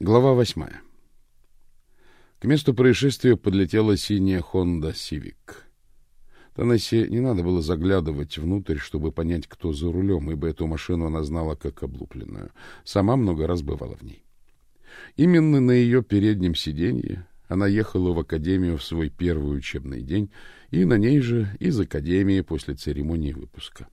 Глава восьмая. К месту происшествия подлетела синяя Honda Civic. Танессе не надо было заглядывать внутрь, чтобы понять, кто за рулем, ибо эту машину она знала как облупленную. Сама много раз бывала в ней. Именно на ее переднем сиденье она ехала в академию в свой первый учебный день, и на ней же из академии после церемонии выпуска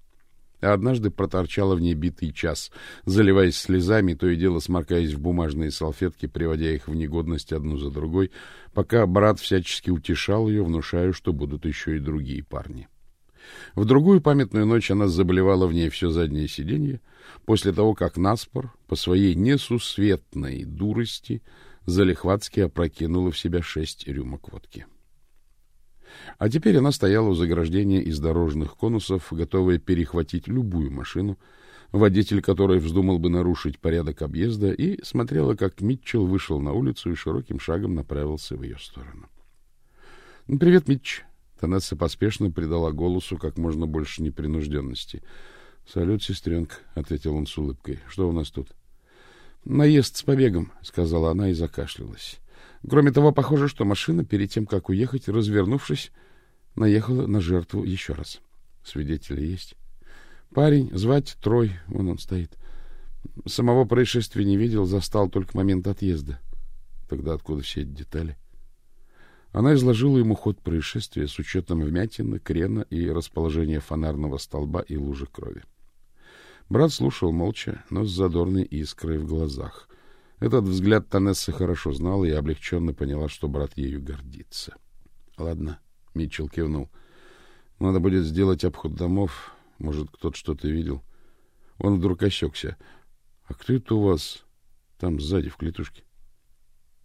а однажды проторчала в ней битый час, заливаясь слезами, то и дело сморкаясь в бумажные салфетки, приводя их в негодность одну за другой, пока брат всячески утешал ее, внушая, что будут еще и другие парни. В другую памятную ночь она заболевала в ней все заднее сиденье, после того, как Наспор по своей несусветной дурости залихватски опрокинула в себя шесть рюмок водки. А теперь она стояла у заграждения из дорожных конусов, готовая перехватить любую машину, водитель которой вздумал бы нарушить порядок объезда, и смотрела, как Митчелл вышел на улицу и широким шагом направился в ее сторону. «Ну, — Привет, Митч. Танесса поспешно придала голосу как можно больше непринужденности. — Салют, сестренка, — ответил он с улыбкой. — Что у нас тут? — Наезд с побегом, — сказала она и закашлялась. Кроме того, похоже, что машина, перед тем, как уехать, развернувшись, наехала на жертву еще раз. Свидетели есть. Парень, звать Трой, вон он стоит. Самого происшествия не видел, застал только момент отъезда. Тогда откуда все эти детали? Она изложила ему ход происшествия с учетом вмятины, крена и расположения фонарного столба и лужи крови. Брат слушал молча, но с задорной искрой в глазах. Этот взгляд Танесса хорошо знала и облегченно поняла, что брат ею гордится. — Ладно, — Митчелл кивнул. — Надо будет сделать обход домов. Может, кто-то что-то видел. Он вдруг осекся. — А кто это у вас там сзади в клетушке?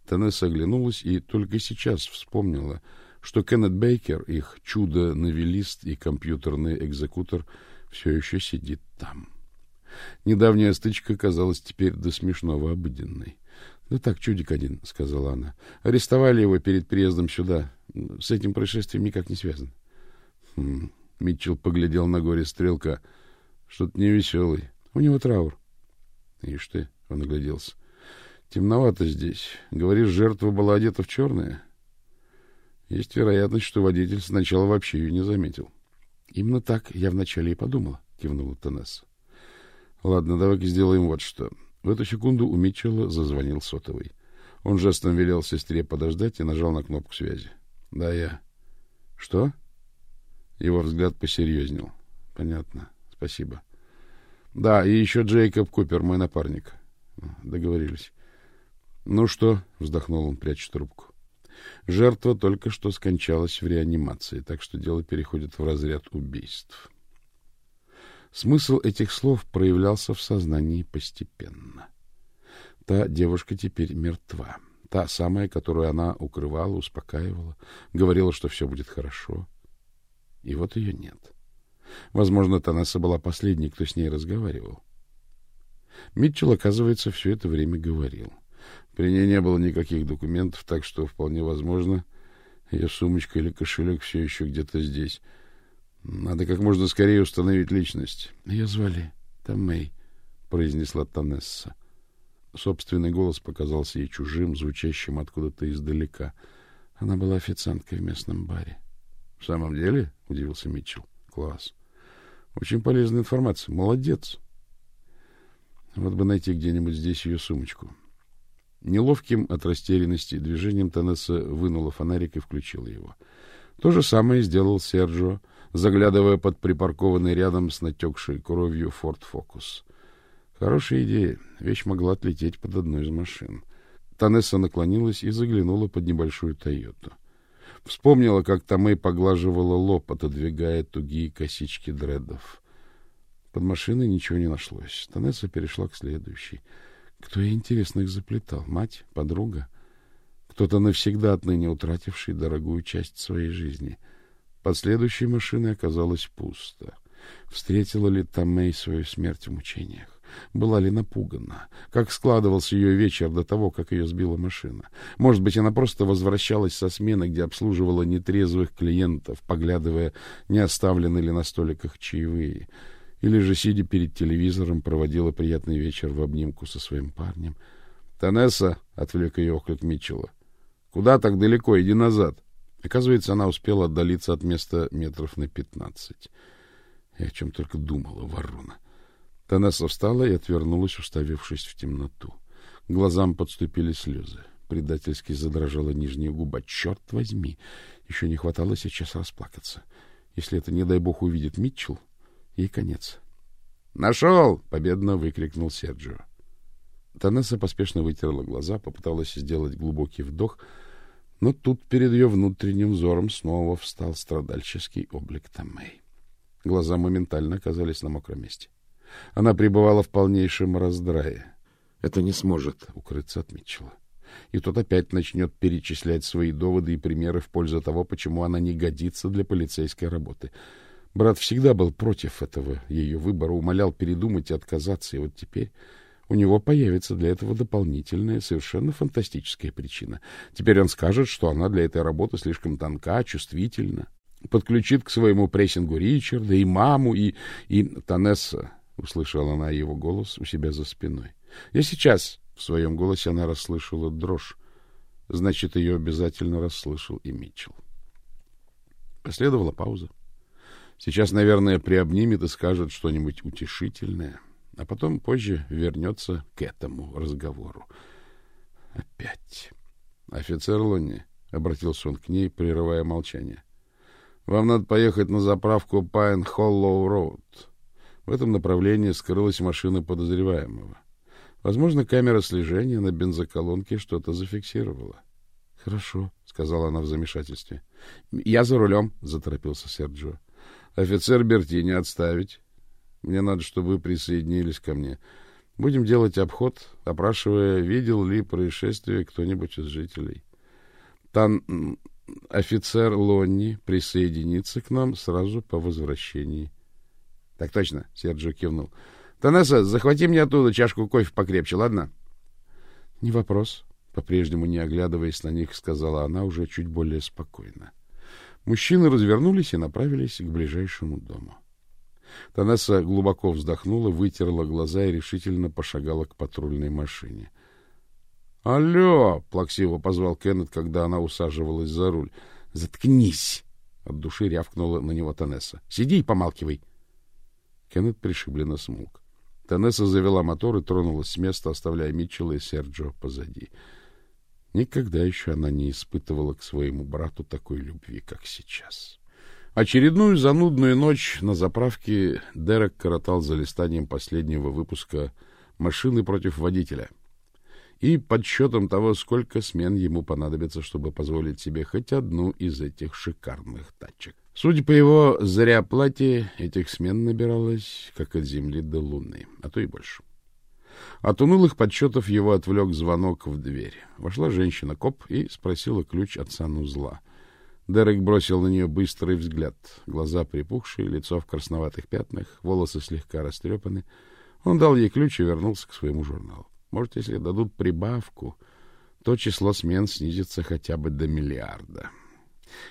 Танесса оглянулась и только сейчас вспомнила, что Кеннет Бейкер, их чудо-новелист и компьютерный экзекутор, все еще сидит там. — Недавняя стычка казалась теперь до смешного обыденной. — Да так, чудик один, — сказала она. — Арестовали его перед приездом сюда. С этим происшествием никак не связан. Хм. Митчелл поглядел на горе стрелка. Что-то невеселый. У него траур. Ишь ты, он огляделся. Темновато здесь. Говоришь, жертва была одета в черное? Есть вероятность, что водитель сначала вообще ее не заметил. Именно так я вначале и подумала, кивнула Танесса. Ладно, давай-ка сделаем вот что. В эту секунду у Митчелла зазвонил сотовый. Он жестом велел сестре подождать и нажал на кнопку связи. Да, я. Что? Его взгляд посерьезнел. Понятно. Спасибо. Да, и еще Джейкоб Купер, мой напарник. Договорились. Ну что, вздохнул он, пряча трубку. Жертва только что скончалась в реанимации, так что дело переходит в разряд убийств. Смысл этих слов проявлялся в сознании постепенно. Та девушка теперь мертва. Та самая, которую она укрывала, успокаивала, говорила, что все будет хорошо. И вот ее нет. Возможно, Танесса была последней, кто с ней разговаривал. Митчелл, оказывается, все это время говорил. При ней не было никаких документов, так что вполне возможно, ее сумочка или кошелек все еще где-то здесь — надо как можно скорее установить личность. Ее звали Томей, произнесла Танесса. Собственный голос показался ей чужим, звучащим откуда-то издалека. Она была официанткой в местном баре. В самом деле, удивился Митчелл. Класс. Очень полезная информация. Молодец. Вот бы найти где-нибудь здесь ее сумочку. Неловким от растерянности движением Танесса вынула фонарик и включила его. То же самое сделал Серджио, заглядывая под припаркованный рядом с натекшей кровью Форд Фокус. Хорошая идея. Вещь могла отлететь под одну из машин. Танесса наклонилась и заглянула под небольшую Тойоту. Вспомнила, как Томей поглаживала лоб, отодвигая тугие косички дреддов. Под машиной ничего не нашлось. Танесса перешла к следующей. Кто, интересно, их заплетал? Мать? Подруга? Кто-то навсегда отныне утративший дорогую часть своей жизни — под машиной оказалось пусто. Встретила ли Томей свою смерть в мучениях? Была ли напугана? Как складывался ее вечер до того, как ее сбила машина? Может быть, она просто возвращалась со смены, где обслуживала нетрезвых клиентов, поглядывая, не оставлены ли на столиках чаевые. Или же, сидя перед телевизором, проводила приятный вечер в обнимку со своим парнем. — Танесса! — отвлек ее оклик Митчелла. Куда так далеко? Иди назад. Оказывается, она успела отдалиться от места метров на пятнадцать. И о чем только думала ворона. Танесса встала и отвернулась, уставившись в темноту. Глазам подступили слезы. Предательски задрожала нижняя губа. Черт возьми! Еще не хватало сейчас расплакаться. Если это, не дай бог, увидит Митчелл, ей конец. «Нашел!» — победно выкрикнул Серджио. Танесса поспешно вытерла глаза, попыталась сделать глубокий вдох, но тут перед ее внутренним взором снова встал страдальческий облик Томей. Глаза моментально оказались на мокром месте. Она пребывала в полнейшем раздрае. Это не сможет укрыться от Митчелла. И тот опять начнет перечислять свои доводы и примеры в пользу того, почему она не годится для полицейской работы. Брат всегда был против этого ее выбора, умолял передумать и отказаться, и вот теперь у него появится для этого дополнительная, совершенно фантастическая причина. Теперь он скажет, что она для этой работы слишком тонка, чувствительна, подключит к своему прессингу Ричарда и маму, и... и Танесса, — услышала она его голос у себя за спиной. — Я сейчас... В своем голосе она расслышала дрожь. Значит, ее обязательно расслышал и Митчелл. Последовала пауза. Сейчас, наверное, приобнимет и скажет что-нибудь утешительное, а потом позже вернется к этому разговору. Опять. Офицер Лонни, — обратился он к ней, прерывая молчание. — Вам надо поехать на заправку Пайн Холлоу Роуд. В этом направлении скрылась машина подозреваемого. Возможно, камера слежения на бензоколонке что-то зафиксировала. — Хорошо, — сказала она в замешательстве. — Я за рулем, — заторопился Серджио. — Офицер Бертини отставить. Мне надо, чтобы вы присоединились ко мне. Будем делать обход, опрашивая, видел ли происшествие кто-нибудь из жителей. Там офицер Лонни присоединится к нам сразу по возвращении. — Так точно, — Серджио кивнул. — Танесса, захвати мне оттуда чашку кофе покрепче, ладно? — Не вопрос, — по-прежнему не оглядываясь на них, сказала она уже чуть более спокойно. Мужчины развернулись и направились к ближайшему дому. Танесса глубоко вздохнула, вытерла глаза и решительно пошагала к патрульной машине. — Алло! — плаксиво позвал Кеннет, когда она усаживалась за руль. — Заткнись! — от души рявкнула на него Танесса. — Сиди и помалкивай! Кеннет пришибленно смолк. Танесса завела мотор и тронулась с места, оставляя Митчелла и Серджио позади. Никогда еще она не испытывала к своему брату такой любви, как сейчас. Очередную занудную ночь на заправке Дерек коротал за листанием последнего выпуска «Машины против водителя» и подсчетом того, сколько смен ему понадобится, чтобы позволить себе хоть одну из этих шикарных тачек. Судя по его заряплате, этих смен набиралось, как от земли до луны, а то и больше. От унылых подсчетов его отвлек звонок в дверь. Вошла женщина-коп и спросила ключ от санузла. Дерек бросил на нее быстрый взгляд. Глаза припухшие, лицо в красноватых пятнах, волосы слегка растрепаны. Он дал ей ключ и вернулся к своему журналу. Может, если дадут прибавку, то число смен снизится хотя бы до миллиарда.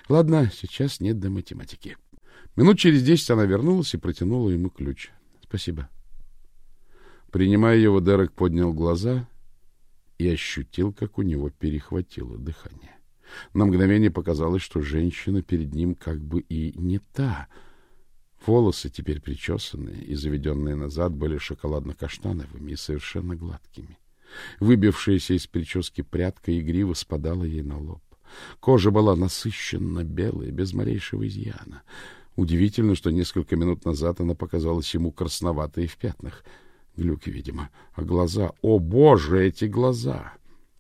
Ладно, сейчас нет до математики. Минут через десять она вернулась и протянула ему ключ. Спасибо. Принимая его, Дерек поднял глаза и ощутил, как у него перехватило дыхание. На мгновение показалось, что женщина перед ним как бы и не та. Волосы, теперь причесанные и заведенные назад, были шоколадно-каштановыми и совершенно гладкими. Выбившаяся из прически прядка игриво спадала ей на лоб. Кожа была насыщенно белая, без малейшего изъяна. Удивительно, что несколько минут назад она показалась ему красноватой в пятнах. Глюки, видимо. А глаза... О, боже, эти глаза!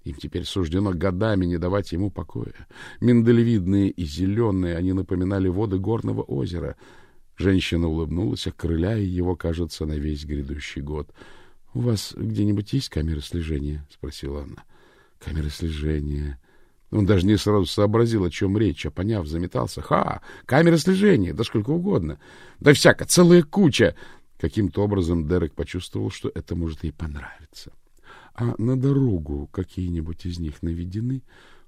Им теперь суждено годами не давать ему покоя. Миндалевидные и зеленые, они напоминали воды горного озера. Женщина улыбнулась, окрыляя его, кажется, на весь грядущий год. — У вас где-нибудь есть камеры слежения? — спросила она. — Камеры слежения... Он даже не сразу сообразил, о чем речь, а поняв, заметался. Ха! Камера слежения, да сколько угодно. Да всяко, целая куча. Каким-то образом Дерек почувствовал, что это может ей понравиться. А на дорогу какие-нибудь из них наведены?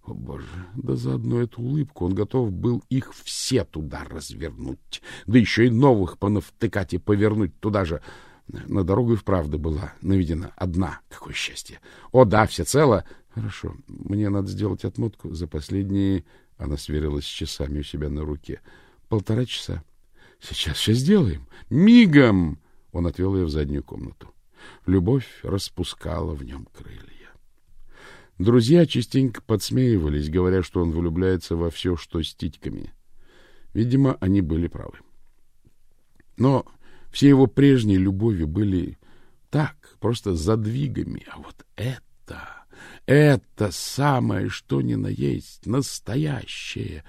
О, боже, да за одну эту улыбку он готов был их все туда развернуть, да еще и новых понавтыкать и повернуть туда же. На дорогу и вправду была наведена одна. Какое счастье! О, да, всецело, Хорошо. Мне надо сделать отмотку за последние, она сверилась с часами у себя на руке. Полтора часа. Сейчас все сделаем. Мигом. Он отвел ее в заднюю комнату. Любовь распускала в нем крылья. Друзья частенько подсмеивались, говоря, что он влюбляется во все, что с титьками. Видимо, они были правы. Но все его прежние любови были так, просто задвигами. А вот это, это самое, что ни на есть, настоящее.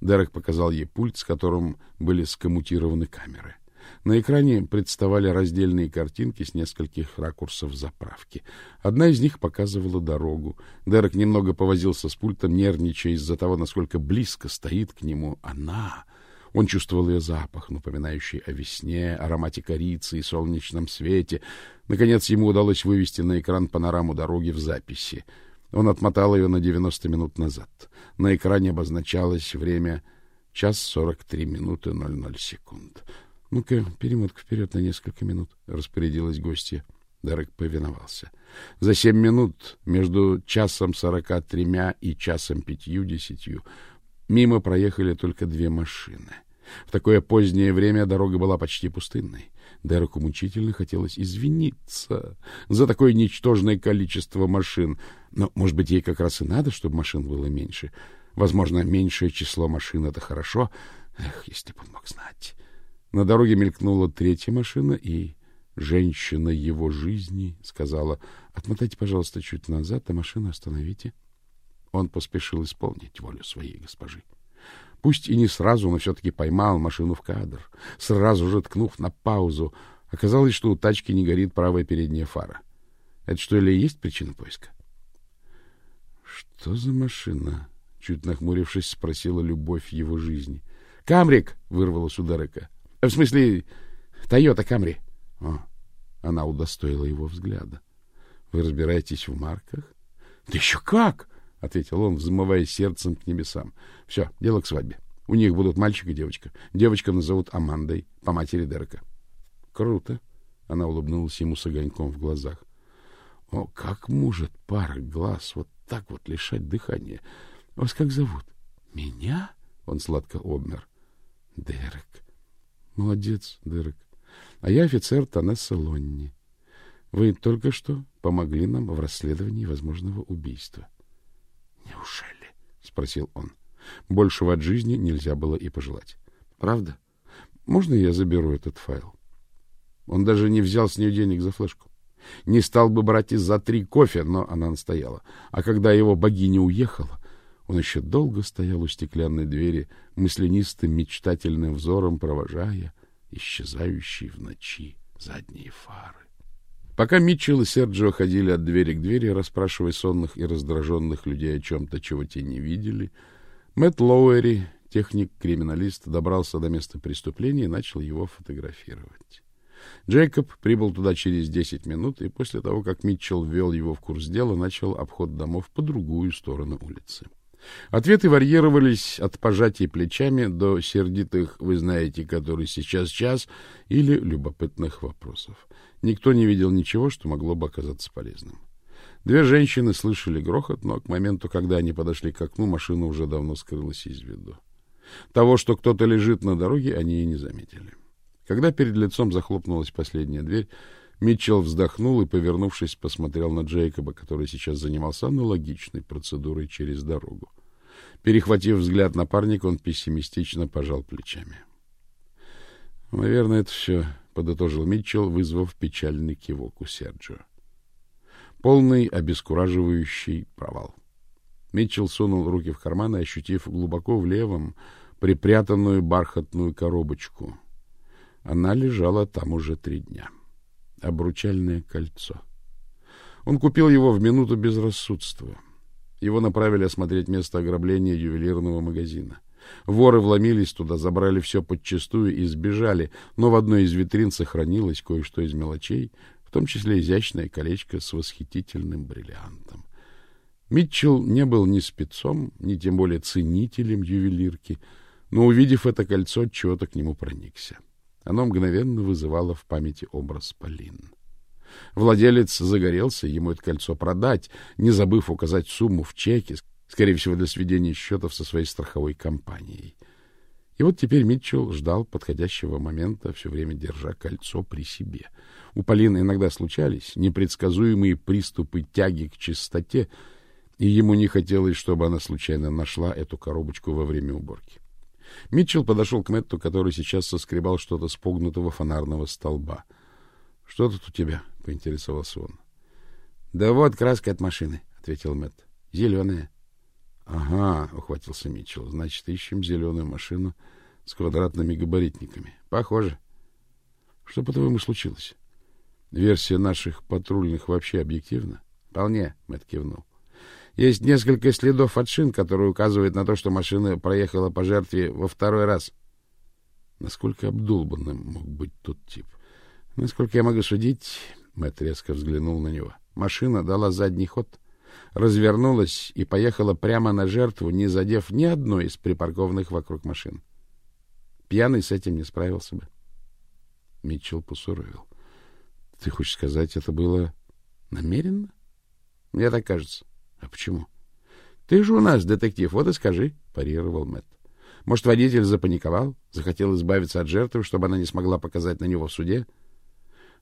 Дерек показал ей пульт, с которым были скоммутированы камеры. На экране представали раздельные картинки с нескольких ракурсов заправки. Одна из них показывала дорогу. Дерек немного повозился с пультом, нервничая из-за того, насколько близко стоит к нему она. Он чувствовал ее запах, напоминающий о весне, аромате корицы и солнечном свете. Наконец ему удалось вывести на экран панораму дороги в записи. Он отмотал ее на 90 минут назад. На экране обозначалось время час сорок три минуты ноль ноль секунд. Ну-ка, перемотка вперед на несколько минут, распорядилась гостья. Дерек повиновался. За семь минут между часом сорока тремя и часом пятью-десятью мимо проехали только две машины. В такое позднее время дорога была почти пустынной. Дереку мучительно хотелось извиниться за такое ничтожное количество машин. Но, может быть, ей как раз и надо, чтобы машин было меньше. Возможно, меньшее число машин — это хорошо. Эх, если бы он мог знать. На дороге мелькнула третья машина, и женщина его жизни сказала, «Отмотайте, пожалуйста, чуть назад, а машину остановите». Он поспешил исполнить волю своей госпожи. Пусть и не сразу, но все-таки поймал машину в кадр, сразу же ткнув на паузу. Оказалось, что у тачки не горит правая передняя фара. Это что ли есть причина поиска? — Что за машина? — чуть нахмурившись, спросила любовь его жизни. — Камрик! — вырвалась у Дерека. В смысле, Тойота Камри. О, она удостоила его взгляда. Вы разбираетесь в марках? Да еще как, ответил он, взмывая сердцем к небесам. Все, дело к свадьбе. У них будут мальчик и девочка. Девочка назовут Амандой, по матери Дерека. Круто. Она улыбнулась ему с огоньком в глазах. О, как может пара глаз вот так вот лишать дыхания? Вас как зовут? Меня? Он сладко обмер. Дерек. Молодец, Дерек. А я офицер Танесса Лонни. Вы только что помогли нам в расследовании возможного убийства. Неужели? спросил он. Большего от жизни нельзя было и пожелать. Правда? Можно я заберу этот файл? Он даже не взял с нее денег за флешку. Не стал бы брать из-за три кофе, но она настояла. А когда его богиня уехала, он еще долго стоял у стеклянной двери, мысленистым мечтательным взором провожая исчезающие в ночи задние фары. Пока Митчелл и Серджио ходили от двери к двери, расспрашивая сонных и раздраженных людей о чем-то, чего те не видели, Мэтт Лоуэри, техник-криминалист, добрался до места преступления и начал его фотографировать. Джейкоб прибыл туда через десять минут, и после того, как Митчелл ввел его в курс дела, начал обход домов по другую сторону улицы. Ответы варьировались от пожатий плечами до сердитых «вы знаете, который сейчас час» или любопытных вопросов. Никто не видел ничего, что могло бы оказаться полезным. Две женщины слышали грохот, но к моменту, когда они подошли к окну, машина уже давно скрылась из виду. Того, что кто-то лежит на дороге, они и не заметили. Когда перед лицом захлопнулась последняя дверь, Митчелл вздохнул и, повернувшись, посмотрел на Джейкоба, который сейчас занимался аналогичной процедурой через дорогу. Перехватив взгляд напарника, он пессимистично пожал плечами. Наверное, это все, подытожил Митчелл, вызвав печальный кивок у Серджио. Полный обескураживающий провал. Митчелл сунул руки в карманы, ощутив глубоко в левом припрятанную бархатную коробочку. Она лежала там уже три дня. Обручальное кольцо. Он купил его в минуту безрассудства. Его направили осмотреть место ограбления ювелирного магазина. Воры вломились туда, забрали все подчистую и сбежали, но в одной из витрин сохранилось кое-что из мелочей, в том числе изящное колечко с восхитительным бриллиантом. Митчелл не был ни спецом, ни тем более ценителем ювелирки, но, увидев это кольцо, чего-то к нему проникся. Оно мгновенно вызывало в памяти образ Полин. Владелец загорелся ему это кольцо продать, не забыв указать сумму в чеке, скорее всего, для сведения счетов со своей страховой компанией. И вот теперь Митчелл ждал подходящего момента, все время держа кольцо при себе. У Полины иногда случались непредсказуемые приступы тяги к чистоте, и ему не хотелось, чтобы она случайно нашла эту коробочку во время уборки. Митчелл подошел к Мэтту, который сейчас соскребал что-то с погнутого фонарного столба. — Что тут у тебя? — поинтересовался он. — Да вот краска от машины, — ответил Мэтт. — Зеленая. — Ага, — ухватился Митчелл. — Значит, ищем зеленую машину с квадратными габаритниками. — Похоже. — Что, по-твоему, случилось? Версия наших патрульных вообще объективна? — Вполне, — Мэтт кивнул. Есть несколько следов от шин, которые указывают на то, что машина проехала по жертве во второй раз. Насколько обдолбанным мог быть тот тип? Насколько я могу судить, Мэтт резко взглянул на него. Машина дала задний ход, развернулась и поехала прямо на жертву, не задев ни одной из припаркованных вокруг машин. Пьяный с этим не справился бы. Митчелл посуровил. — Ты хочешь сказать, это было намеренно? — Мне так кажется. А почему? Ты же у нас детектив, вот и скажи, парировал Мэтт. Может, водитель запаниковал, захотел избавиться от жертвы, чтобы она не смогла показать на него в суде?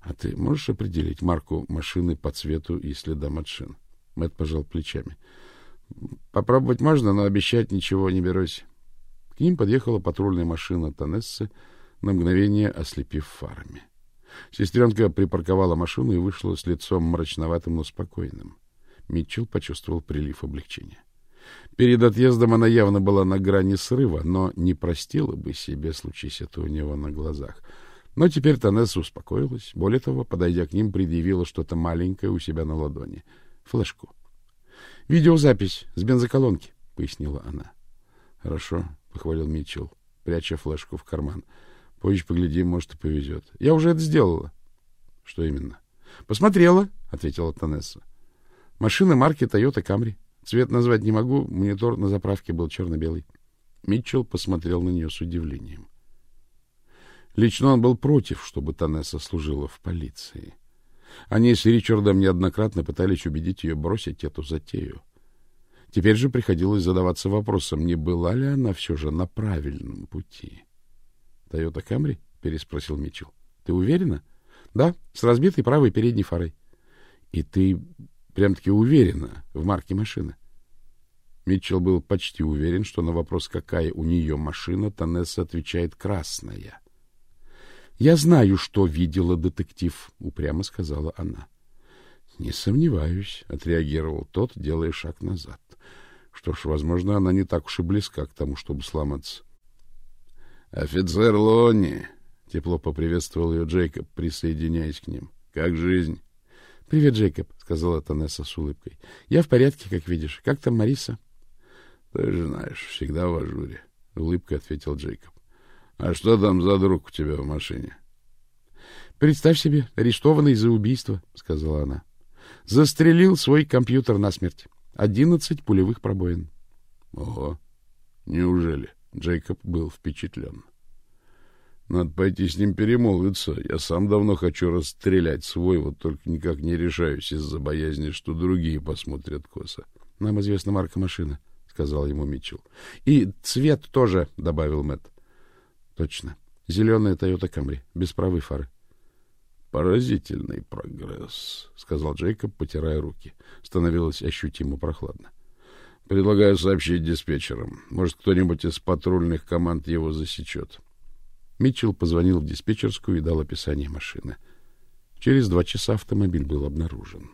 А ты можешь определить марку машины по цвету и следам от шин? Мэтт пожал плечами. Попробовать можно, но обещать ничего не берусь. К ним подъехала патрульная машина Танессы, на мгновение ослепив фарами. Сестренка припарковала машину и вышла с лицом мрачноватым, но спокойным. Митчелл почувствовал прилив облегчения. Перед отъездом она явно была на грани срыва, но не простила бы себе, случись это у него на глазах. Но теперь Танесса успокоилась. Более того, подойдя к ним, предъявила что-то маленькое у себя на ладони. Флешку. — Видеозапись с бензоколонки, — пояснила она. — Хорошо, — похвалил Митчелл, пряча флешку в карман. — Позже поглядим, может, и повезет. — Я уже это сделала. — Что именно? — Посмотрела, — ответила Танесса. Машина марки Toyota Camry. Цвет назвать не могу, монитор на заправке был черно-белый. Митчелл посмотрел на нее с удивлением. Лично он был против, чтобы Танесса служила в полиции. Они с Ричардом неоднократно пытались убедить ее бросить эту затею. Теперь же приходилось задаваться вопросом, не была ли она все же на правильном пути. — Тойота Камри? — переспросил Митчелл. — Ты уверена? — Да, с разбитой правой передней фарой. — И ты Прям-таки уверена в марке машины. Митчелл был почти уверен, что на вопрос, какая у нее машина, Танесса отвечает «красная». «Я знаю, что видела детектив», — упрямо сказала она. «Не сомневаюсь», — отреагировал тот, делая шаг назад. Что ж, возможно, она не так уж и близка к тому, чтобы сломаться. «Офицер Лонни!» — тепло поприветствовал ее Джейкоб, присоединяясь к ним. «Как жизнь?» — Привет, Джейкоб, — сказала Танесса с улыбкой. — Я в порядке, как видишь. Как там Мариса? — Ты же знаешь, всегда в ажуре, — улыбкой ответил Джейкоб. — А что там за друг у тебя в машине? — Представь себе, арестованный за убийство, — сказала она. — Застрелил свой компьютер насмерть. Одиннадцать пулевых пробоин. — Ого! Неужели? Джейкоб был впечатлен. Надо пойти с ним перемолвиться. Я сам давно хочу расстрелять свой, вот только никак не решаюсь из-за боязни, что другие посмотрят косо. — Нам известна марка машины, — сказал ему Митчелл. — И цвет тоже, — добавил Мэтт. — Точно. Зеленая Toyota Camry, без правой фары. — Поразительный прогресс, — сказал Джейкоб, потирая руки. Становилось ощутимо прохладно. — Предлагаю сообщить диспетчерам. Может, кто-нибудь из патрульных команд его засечет. — Митчелл позвонил в диспетчерскую и дал описание машины. Через два часа автомобиль был обнаружен.